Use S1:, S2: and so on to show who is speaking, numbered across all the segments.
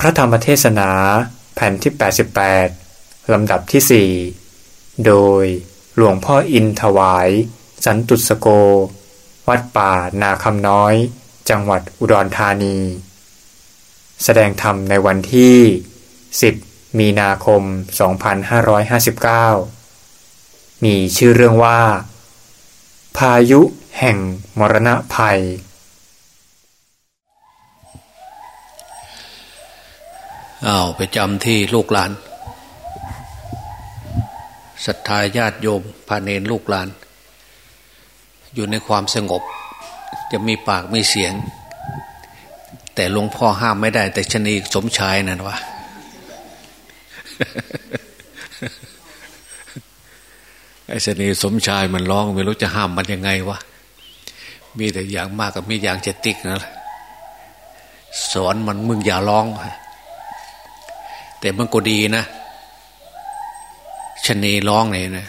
S1: พระธรรมเทศนาแผ่นที่ 88 ลำดับที่ 4 โดยหลวงพ่ออินถวาย สันตุสโก วัดป่านาคำน้อย จังหวัดอุดรธานี แสดงธรรมในวันที่ 10 มีนาคม 2559 มีชื่อเรื่องว่า พายุแห่งมรณะภัย
S2: อ้าวไปจำที่ลูกหลานศรัทธาญาติโยมพาเนนลูกหลาน อยู่ในความสงบ จะมีปากไม่เสียง แต่หลวงพ่อห้ามไม่ได้ แต่ชนีสมชายนั่นวะไอ้ชนีสมชายมันร้องไม่รู้จะห้ามมันยังไงวะมีแต่อย่างมากกับมีอย่างจะติกนะสอนมันมึงอย่าร้อง แต่มันก็ดีนะชนีร้องเลยนะ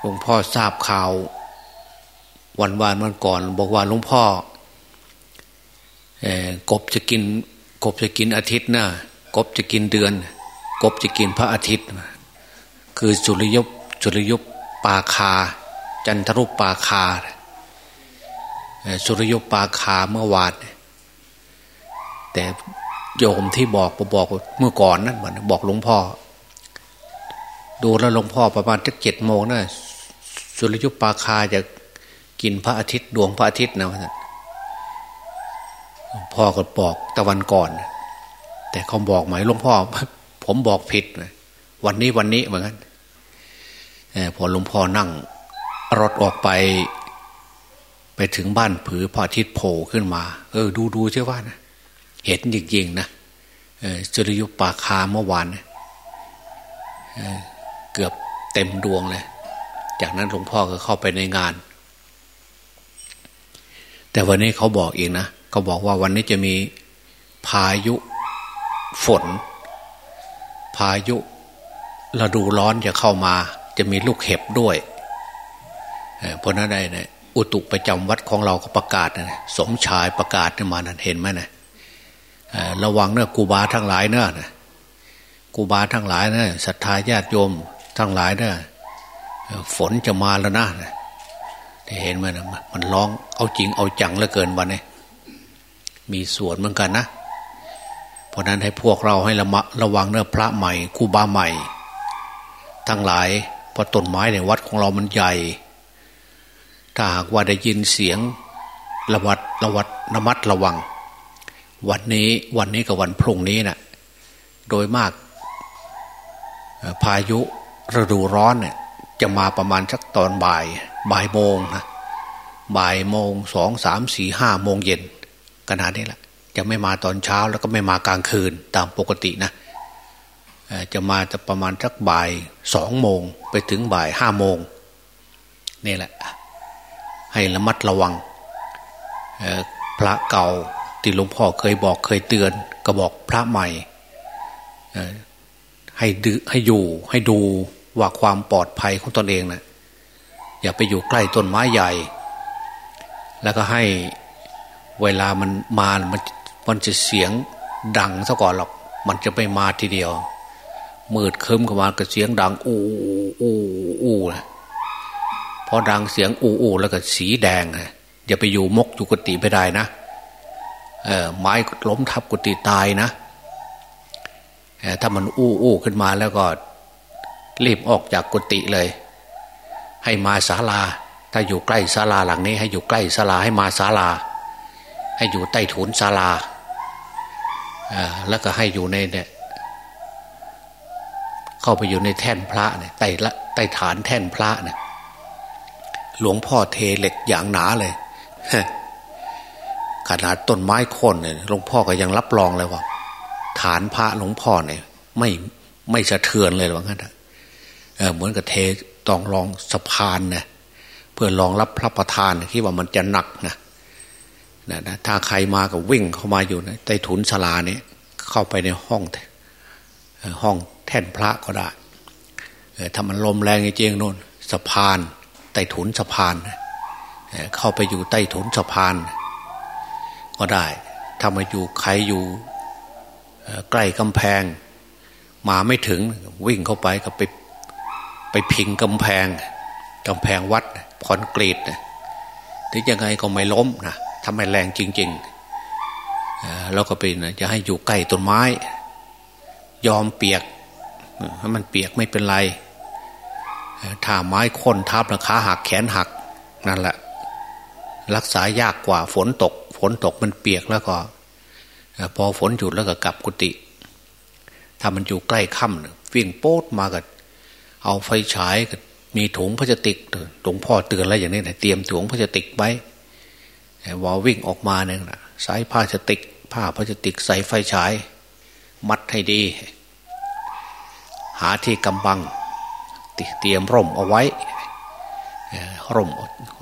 S2: หลวงพ่อทราบข่าว วันวานวันก่อน บอกว่าหลวงพ่อกบจะกิน กบจะกินอาทิตย์นะกบจะกินเดือน กบจะกินพระอาทิตย์ คือจุลยุปจุลยุปปาคา จันทรุปปาคา สุริยุปปาคาเมื่อวานแต่ โยมที่บอกบอกเมื่อก่อนนั้นเหมันบอกหลวงพ่อ ดูแล้วหลวงพ่อประมาณจะเจ็ดโมงนะสุริยุปปาคาจะกินพระอาทิตย์ดวงพระอาทิตย์นะพ่อก็บอกตะวันก่อน แต่เขาบอกไหมหลวงพ่อ ผมบอกผิดวันนี้วันนี้เหมือนกันพอหลวงพ่อนั่ง รถออกไป ไปถึงบ้านผือพระอาทิตย์โผล่ขึ้นมา เออ ดูดูใช่ว่านะ เห็นจริงๆนะจุลยุปปาคาเมื่อวานเเกือบเต็มดวงเลย จากนั้นหลวงพ่อก็เข้าไปในงาน แต่วันนี้เขาบอกเองนะเขาบอกว่าวันนี้จะมีพายุฝน พายุฤดูร้อนจะเข้ามา จะมีลูกเห็บด้วยเพราะนั้นได้นะอุตุประจำวัดของเราก็ประกาศนะสมชายประกาศมานั่นเห็นไหมนะ ระวังเนอะกูบาทั้งหลายเนอะกูบาทั้งหลายเนอะศรัทธาญาติโยมทั้งหลายเนอะฝนจะมาแล้วนะเห็นไหมนะมันร้องเอาจริงเอาจังเหลือเกินวันนี้มีส่วนเหมือนกันนะ เพราะนั้นให้พวกเราให้ระมัระวังเนอะพระใหม่กูบาใหม่ ทั้งหลายเพราะต้นไม้ในวัดของเรามันใหญ่ ถ้าหากว่าได้ยินเสียงระวัดระวัดระมัดระวัง วันนี้วันนี้กับวันพรุ่งนี้นะ่ะโดยมากพายุฤดูร้อนเนี่ย จะมาประมาณสักตอนบ่ายบ่ายโมงนะบ่ายโมงสองสามสี่ห้าโมงเย็นขนาดนี้แหละจะไม่มาตอนเช้าแล้วก็ไม่มากลางคืนตามปกตินะจะมาจะประมาณสักบ่ายสองโมงไปถึงบ่ายห้าโมงนี่แหละ ให้ระมัดระวังพระเก่า ที่หลวงพ่อเคยบอกเคยเตือน ก็บอกพระใหม่ให้ดืให้อยู่ให้ดูว่าความปลอดภัยของตนเองนะอย่าไปอยู่ใกล้ต้นไม้ใหญ่ แล้วก็ให้เวลามันมามันมันจะเสียงดังซะก่อนหรอก มันจะไม่มาทีเดียวมืดเคืมเข้ามาก็เสียงดังอูอูอูนะพอดังเสียงอูอูแล้วก็สีแดงนะอย่าไปอยู่มกอยู่กติไม่ได้นะ ไม้ล้มทับกุฏิตายนะถ้ามันอู้อู้ขึ้นมาแล้วก็รีบออกจากกุฏิเลย ให้มาศาลา ถ้าอยู่ใกล้ศาลาหลังนี้ ให้อยู่ใกล้ศาลาให้มาศาลา ให้อยู่ใต้ถุนศาลาแล้วก็ให้อยู่ในเนี่ยเข้าไปอยู่ในแท่นพระเนี่ยใต้ละใต้ฐานแท่นพระเนี่ยหลวงพ่อเทเหล็กอย่างหนาเลย ขนาดต้นไม้คนเนี่ยหลวงพ่อก็ยังรับรองเลยว่า ฐานพระหลวงพ่อเนี่ย ไม่ไม่สะเทือนเลยว่างั้นเออเหมือนกับเทตองรองสะพานเนี่ยเพื่อรองรับพระประธานคิดว่ามันจะหนักนะนะนะถ้าใครมาก็วิ่งเข้ามาอยู่ในใต้ถุนศาลาเนี่ยเข้าไปในห้องห้องแท่นพระก็ได้ถ้ามันลมแรงจริงๆโน่นสะพานใต้ถุนสะพานเข้าไปอยู่ใต้ถุนสะพาน ก็ได้ถ้ามาอยู่ใครอยู่ใกล้กำแพง มาไม่ถึงวิ่งเข้าไปก็ไปไปพิงกำแพงกำแพงวัดคอนกรีตถึงยังไงก็ไม่ล้มนะทำไมแรงจริงๆแล้วก็เป็นจะให้อยู่ใกล้ต้นไม้ ยอมเปียกถ้ามันเปียกไม่เป็นไรถ้าไม้ค้นทับนะขาหักแขนหัก นั่นแหละ รักษายากกว่าฝนตก ฝนตกมันเปียกแล้วก็พอฝนหยุดแล้วก็กลับกุฏิถ้ามันอยู่ใกล้ค่ำวิ่งโป๊ดมากับเอาไฟฉายมีถุงพลาสติกหลวงพ่อเตือนแล้วอย่างนี้นะเตรียมถุงพลาสติกไว้วอวิ่งออกมาเนี่ยนะใส่ผ้าพลาสติก ผ้าพลาสติกใส่ไฟฉาย มัดให้ดี หาที่กำบัง เตรียมร่มเอาไว้ ร่ม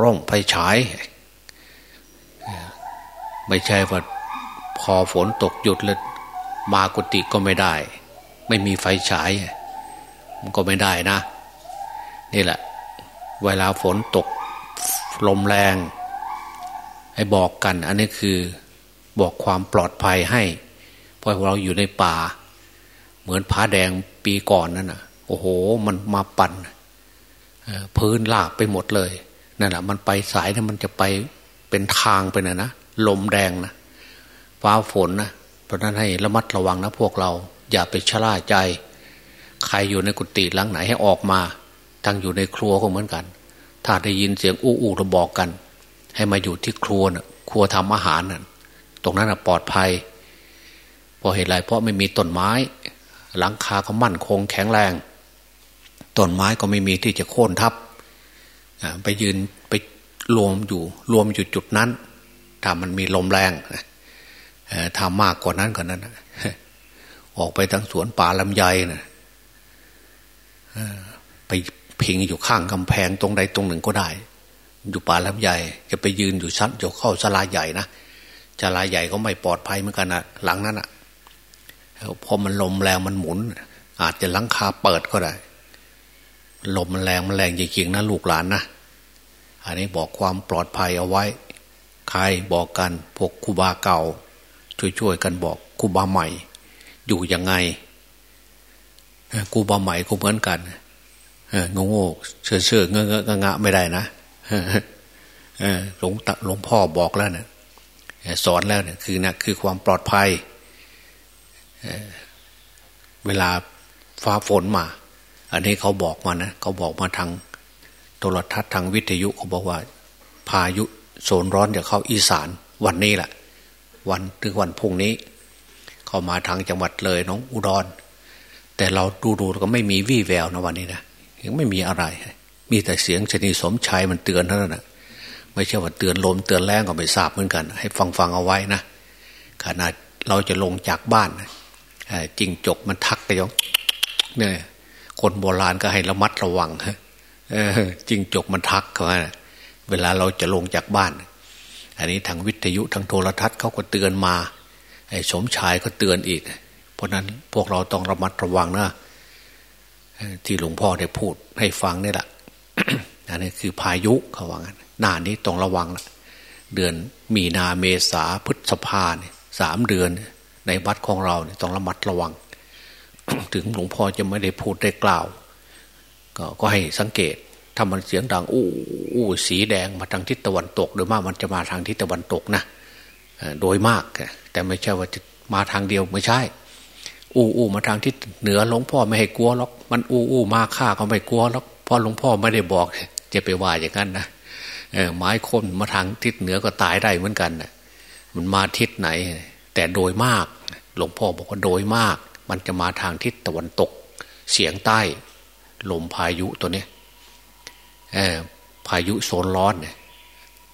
S2: ร่มไฟฉาย ไม่ใช่ว่าพอฝนตกหยุดแล้วมากุฏิก็ไม่ได้ ไม่มีไฟฉาย มันก็ไม่ได้นะ นี่แหละ เวลาฝนตกลมแรงให้บอกกัน อันนี้คือบอกความปลอดภัยให้เพราะเราอยู่ในป่า เหมือนผาแดงปีก่อนนั่นนะโอ้โห มันมาปั่นพื้นลาบไปหมดเลยนั่นแหละมันไปสายเนี่ยมันจะไปเป็นทางไปนะนะ ลมแดงนะฟ้าฝนนะเพราะนั้นให้ระมัดระวังนะพวกเรา อย่าไปชะล่าใจ ใครอยู่ในกุฏิหลังไหนให้ออกมา ทั้งอยู่ในครัวก็เหมือนกัน ถ้าได้ยินเสียงอู้อู้เราบอกกัน ให้มาอยู่ที่ครัวนะ่ะ ครัวทำอาหารนะ่ะ ตรงนั้นนะปลอดภัยเพราะเหตุไรเพราะไม่มีต้นไม้ หลังคาเขามั่นคงแข็งแรงต้นไม้ก็ไม่มีที่จะโค่นทับไปยืนไปรวมอยู่รวมอยู่จุดนั้น ถ้ามันมีลมแรงถ้ามากกว่านั้นกว่านั้นออกไปทั้งสวนป่าลำไยนะไปพิงอยู่ข้างกำแพงตรงใดตรงหนึ่งก็ได้ อยู่ป่าลำไยจะไปยืนอยู่ชั้นจะเข้าสลาใหญ่นะสลาใหญ่ก็ไม่ปลอดภัยเหมือนกันนะหลังนั้นอะพอมันลมแรงมันหมุน อาจจะหลังคาเปิดก็ได้ ลมมันแรงมันแรงจริงๆนะลูกหลานนะอันนี้บอกความปลอดภัยเอาไว้ ใครบอกกันพวกคูบาเก่า ช่วยๆกันบอกคูบาใหม่ อยู่ยังไงคูบาใหม่ก็เหมือนกันงงๆเชื่อเชื่อเงอะงะไม่ได้นะหลวงตหลวงพ่อบอกแล้วเนะี่ยสอนแล้วเนี่ยคือนะคือความปลอดภัยเวลาฟ้าฝนมา อันนี้เขาบอกมานะเขาบอกมาทางโทรทัศน์ทางวิทยุเขาบอกว่า พายุ โซนร้อนจะเข้าอีสานวันนี้แหละ วันถึงวันพุ่งนี้ เข้ามาทางจังหวัดเลยน้องอุดร แต่เราดูดูก็ไม่มีวี่แววนะวันนี้นะยังไม่มีอะไร มีแต่เสียงชนีสมชัยมันเตือนเท่านั้นนะไม่ใช่ว่าเตือนลมเตือนแรงก็ไม่ทราบเหมือนกัน ให้ฟังฟังเอาไว้นะขณะเราจะลงจากบ้านจิงจกมันทักไปยงเนี่ยคนโบราณก็ให้ระมัดระวังฮะจิงจกมันทักเขา เวลาเราจะลงจากบ้าน อันนี้ทางวิทยุทางโทรทัศน์เขาก็เตือนมาไอ้สมชายก็เตือนอีก เพราะนั้นพวกเราต้องระมัดระวังนะที่หลวงพ่อได้พูดให้ฟังนี่แหละอันนี้คือพายุเขาว่างั้นหน้านี้ต้องระวังละเดือนมีนาเมษาพฤษภาเนี่ยสามเดือนในวัดของเราเนี่ยต้องระมัดระวัง ถึงหลวงพ่อจะไม่ได้พูดได้กล่าว ก็ก็ให้สังเกต ถ้ามันเสียงดังอู้อู้สีแดงมาทางทิศตะวันตก โดยมากมันจะมาทางทิศตะวันตกนะโดยมาก แต่ไม่ใช่ว่าจะมาทางเดียวไม่ใช่ อู้อู้มาทางทิศเหนือหลวงพ่อไม่ให้กลัวหรอกมันอู้อู้มาฆ่าก็ไม่กลัวหรอกเพราะหลวงพ่อไม่ได้บอกจะไปว่าอย่างนั้นนะไม้คนมาทางทิศเหนือก็ตายได้เหมือนกันนะมันมาทิศไหน แต่โดยมาก หลวงพ่อบอกว่าโดยมาก มันจะมาทางทิศตะวันตก เสียงใต้ลมพายุตัวนี้ พายุโซนร้อนเนี่ย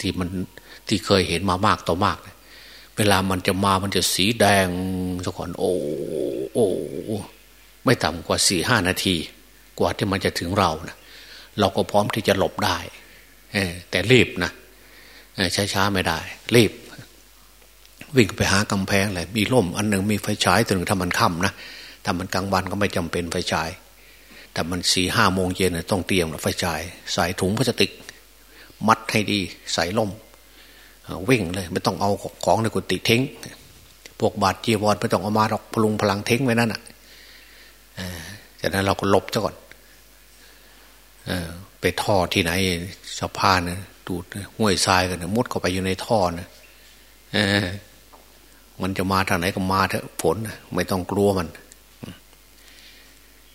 S2: ที่มันที่เคยเห็นมามากต่อมากเเวลามันจะมามันจะสีแดงสักก่อนโอ้โอ้ไม่ต่ำกว่าสี่ห้านาที กว่าที่มันจะถึงเรานะเราก็พร้อมที่จะหลบได้แต่รีบนะช้าๆไม่ได้ รีบ วิ่งไปหากำแพงเลยมีร่มอันหนึ่งมีไฟฉายตัวหนึ่งถ้ามันค่ำนะถ้ามันกลางวันก็ไม่จำเป็นไฟฉาย แต่มันสี่ห้าโมงเย็นต้องเตรียมไฟฉาย ใส่ถุงพลาสติก มัดให้ดี ใส่ล่มวิ่งเลย ไม่ต้องเอาของในกุฏิทิ้ง พวกบาดเจีวรไม่ต้องเอามาหรอกพลุงพลังเท้งไว้นั่นอะจากนั้นเราก็หลบซะก่อนไปท่อที่ไหนสะพานนะดูดห้วยทรายกันมุดเข้าไปอยู่ในท่อนะมันจะมาทางไหนก็มาเถอะฝนไม่ต้องกลัวมัน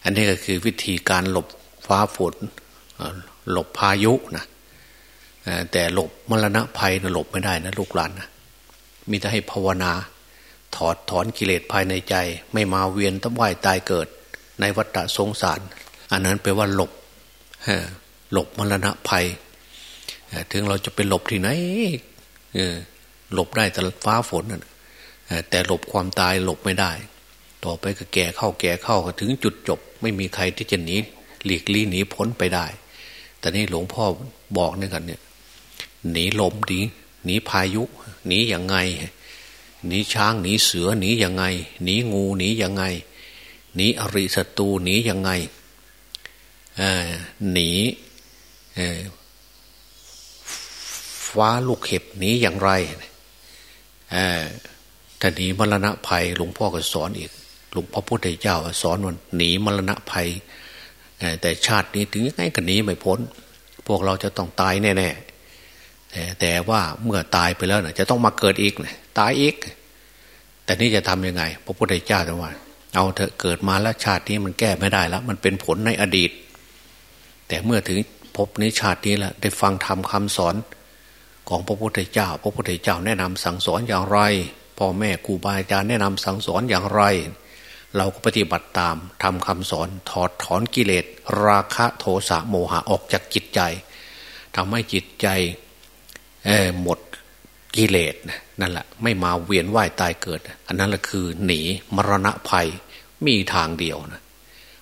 S2: อันนี้ก็คือวิธีการหลบฟ้าฝนหลบพายุนะแต่หลบมรณะภัยนะหลบไม่ได้นะลูกหลานนะมีแต่ให้ภาวนา ถอดถอนกิเลสภายในใจ ไม่มาเวียนตั้งไหวตายเกิด ในวัฏสงสาร อันนั้นแปลว่าหลบหลบมรณะภัย ถึงเราจะไปหลบที่ไหนหลบได้แต่ฟ้าฝนแต่หลบความตายหลบไม่ได้ ต่อไปก็แก่เข้าแก่เข้าถึงจุดจบ ไม่มีใครที่จะหนีหลีกลี่หนีพ้นไปได้ แต่นี่หลวงพ่อบอกนี่กันเนี่ยหนีลมหนีหนีพายุหนีอย่างไงหนีช้างหนีเสือหนีอย่างไงหนีงูหนีอย่างไงหนีอริศัตรูหนีอย่างไงหนีฟ้าลูกเห็บหนีอย่างไรถ้าหนีมรณะภัยหลวงพ่อก็สอนอีก ลวงพ่อพุทธเจ้าสอนว่าหนีมรณะภัย แต่ชาตินี้ถึงยังไงก็หนีไม่พ้น พวกเราจะต้องตายแน่ๆแต่ว่าเมื่อตายไปแล้วนะจะต้องมาเกิดอีกนะตายอีก แต่นี่จะทำยังไง พระพุทธเจ้าจะว่า เอาเถอะเกิดมาแล้วชาตินี้มันแก้ไม่ได้แล้วมันเป็นผลในอดีต แต่เมื่อถึงพบในชาตินี้แล้วได้ฟังธรรมคาสอนของพระพุทธเจ้า พระพุทธเจ้าแนะนำสั่งสอนอย่างไรพ่อแม่ครูบาอาจารย์แนะนำสั่งสอนอย่างไร เราก็ปฏิบัติตามทำคำสอนถอดถอนกิเลส ราคะโทสะโมหะออกจากจิตใจทำให้จิตใจหมดกิเลสนั่นแหละไม่มาเวียนว่ายตายเกิด อันนั้นแหละคือหนีมรณะภัยมีทางเดียวนะ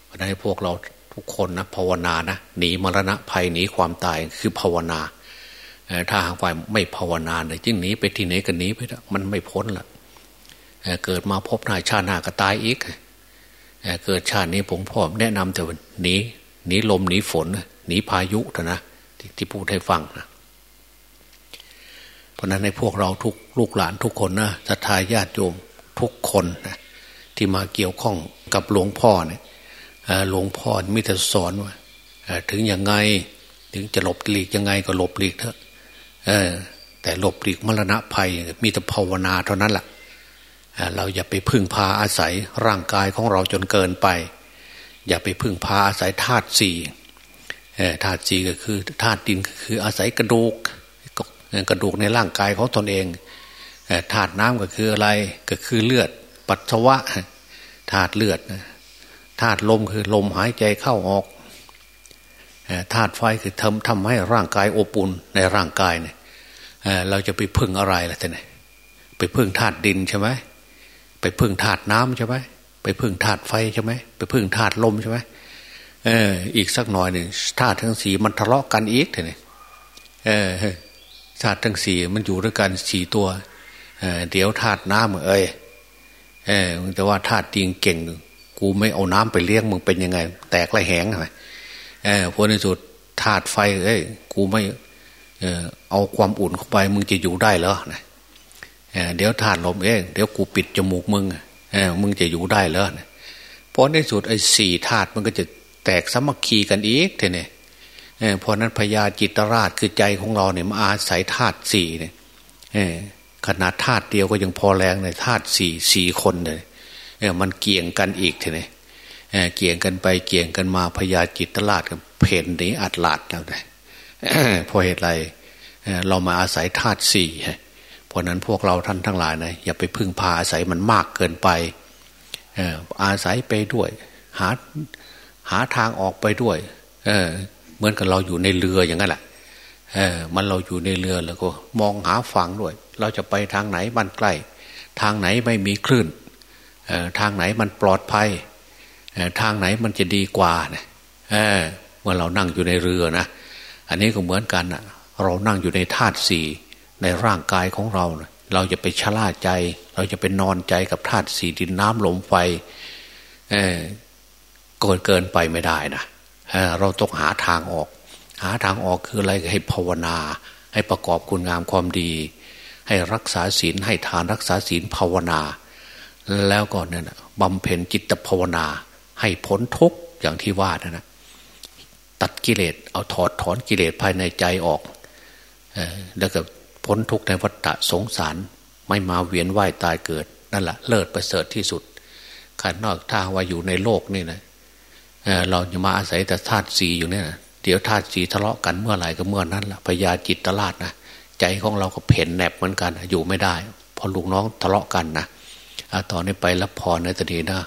S2: เพราะนั้นพวกเราทุกคนนะภาวนานะหนีมรณะภัยหนีความตายคือภาวนาถ้าหากว่าไม่ภาวนาเนี่ยจึงหนีไปที่ไหนก็หนีไปมันไม่พ้นละ เกิดมาพบหน้าชาติหน้าก็ตายอีกเกิดชาตินี้ผมพ่อแนะนำแต่หนีหนีลมหนีฝนหนีพายุเถอะนะที่พูดให้ฟังนะเพราะนั้นในพวกเราทุกลูกหลานทุกคนนะศรัทธาญาติโยมทุกคนนะที่มาเกี่ยวข้องกับหลวงพ่อเนี่ยหลวงพ่อมิตรสอนว่าถึงยังไงถึงจะหลบหลีกยังไงก็หลบหลีกเถอะแต่หลบหลีกมรณะภัยมีแต่ภาวนาเท่านั้นแหละ เราอย่าไปพึ่งพาอาศัยร่างกายของเราจนเกินไป อย่าไปพึ่งพาอาศัยธาตุสี่ธาตุสี่ก็คือธาตุดินก็คืออาศัยกระดูกกระดูกในร่างกายของตนเองธาตุน้ำก็คืออะไรก็คือเลือดปัสสาวะธาตุเลือดธาตุลมคือลมหายใจเข้าออกธาตุไฟคือทำทำให้ร่างกายอบอุ่นในร่างกายเนี่ยเราจะไปพึ่งอะไรล่ะท่านไปพึ่งธาตุดินใช่ไหม ไปพึ่งธาตุน้ำใช่ไหมไปพึ่งธาตุไฟใช่ไหมไปพึ่งธาตุลมใช่ไหมเออ อีกสักหน่อยหนึ่งธาตุทั้งสีมันทะเลาะกันอีกท่านเออธาตุทั้งสี่มันอยู่ด้วยกันสี่ตัวเเดี๋ยวธาตุน้ำเอ้ยเออแต่ว่าธาตุดินเก่ง กูไม่เอาน้ำไปเลี้ยงมึงเป็นยังไง แตกไรแหงไงเออพอในสุดธาตุไฟเอ้ยกูไม่ เออเอาความอุ่นเข้าไปมึงจะอยู่ได้เหรอนะ เดี๋ยวธาตุลมเองเดี๋ยวกูปิดจมูกมึงมึงจะอยู่ได้เหรอเพราะในสุดไอ้สี่ธาตุมันก็จะแตกสมัคคีกันอีกเท่นี่ยเพราะนั้นพญาจิตราชคือใจของเราเนี่ยมาอาศัยธาตุสี่เนี่ยขนาดธาตุเดียวก็ยังพอแรงเลยธาตุสี่สี่คนเลยมันเกี่ยงกันอีกเทีนี้เกี่ยงกันไปเกี่ยงกันมาพญาจิตราชกันเพนนี้อัดลาดแล้วได้เพราะเหตุไรเรามาอาศัยธาตุสี่เราะนั้นพวกเราท่านทั้งหลายนะอย่าไปพึ่งพาอาศัยมันมากเกินไปอาศัยไปด้วย หาหาทางออกไปด้วยเเหมือนกับเราอยู่ในเรืออย่างนั้นแหละมันเราอยู่ในเรือแล้วก็ มองหาฝั่งด้วย เราจะไปทางไหนมันใกล้ ทางไหนไม่มีคลื่นทางไหนมันปลอดภัยทางไหนมันจะดีกว่าเนี่ยเมื่อเรานั่งอยู่ในเรือนะอันนี้ก็เหมือนกันนะเรานั่งอยู่ในธาตุสี่ ในร่างกายของเรา เราจะไปชะล่าใจ เราจะไปนอนใจกับธาตุสีดินน้ำลมไฟเกินเกินไปไม่ได้นะเเราต้องหาทางออก หาทางออกคืออะไรให้ภาวนา ให้ประกอบคุณงามความดี ให้รักษาศีลให้ทานรักษาศีลภาวนา แล้วก็เนี่ยนะบำเพ็ญจิตภาวนา ให้พ้นทุกอย่างที่ว่านะนะตัดกิเลสเอาถอดถอนกิเลสภายในใจออกอแล้วก็ พ้นทุกในวัฏสงสาร ไม่มาเวียนว่ายตายเกิด นั่นแหละเลิศประเสริฐที่สุดขันนอกถ้าว่าอยู่ในโลกนี่นะเเราจะมาอาศัยแต่ธาตุสีอยู่เนี่ยนะเดี๋ยวธาตุสีทะเลาะกันเมื่อไหร่ก็เมื่อนั้นละพญาจิตตลาดนะใจของเราก็เพ่นแหนบเหมือนกันอยู่ไม่ได้ พอลูกน้องทะเลาะกันนะตอนนี้ไปรับพรในตนีนะ